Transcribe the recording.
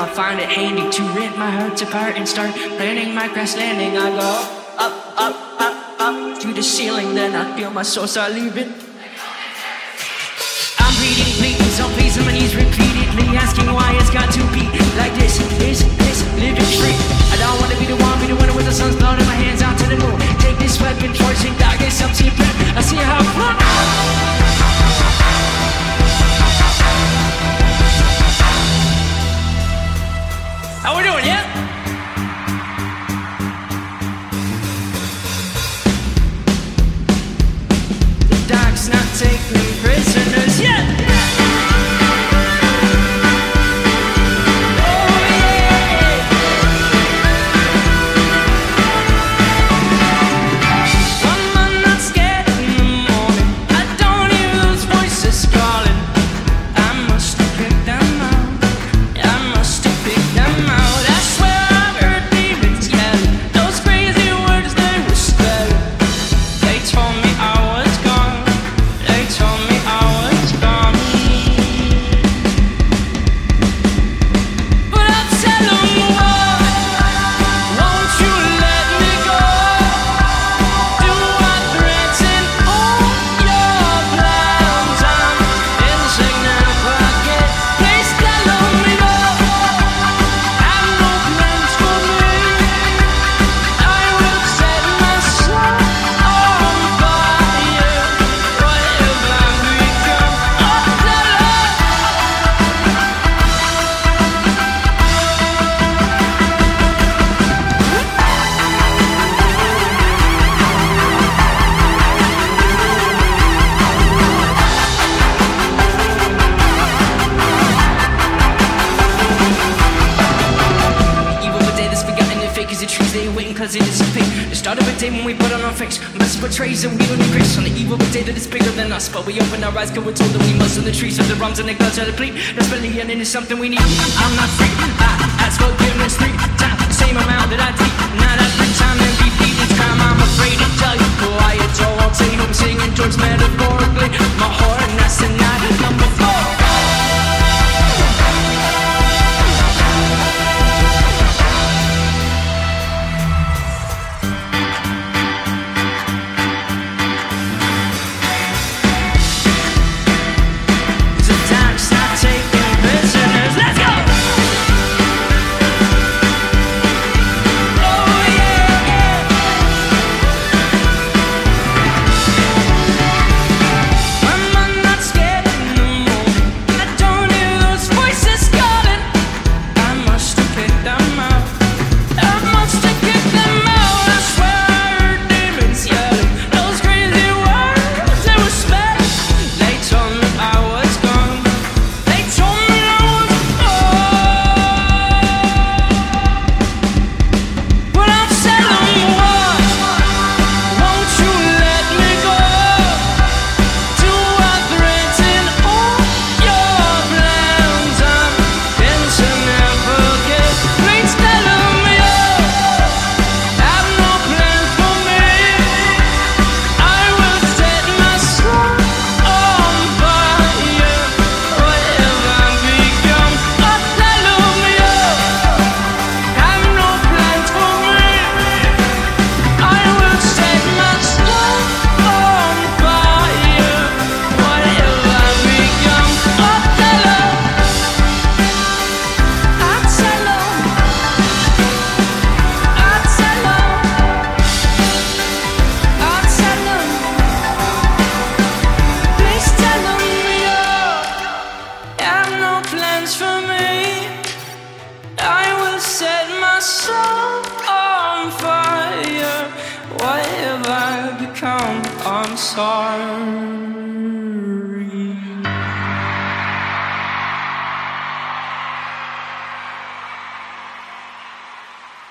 I find it handy to rip my heart apart and start planning my crash landing. I go up, up, up, up to the ceiling, then I feel my soul start leaving. I'm reading, please, on please, on my knees repeatedly, asking why it's got to be like this. This, this, living free. I don't wanna be the one, be the one with the sun's blood in my hands out to the moon. Take this weapon, torch not taking prisoners yet. Cause it. The start of a day when we put on our face. Mess portrays and we don't grace on the evil of a day that is bigger than us. But we open our eyes cause we're told that we must on the trees with the rums and the guns are deplete. Desperately and it is something we need. I'm not free. I ask forgiveness three times. Same amount that I take. Not every time I'm sorry.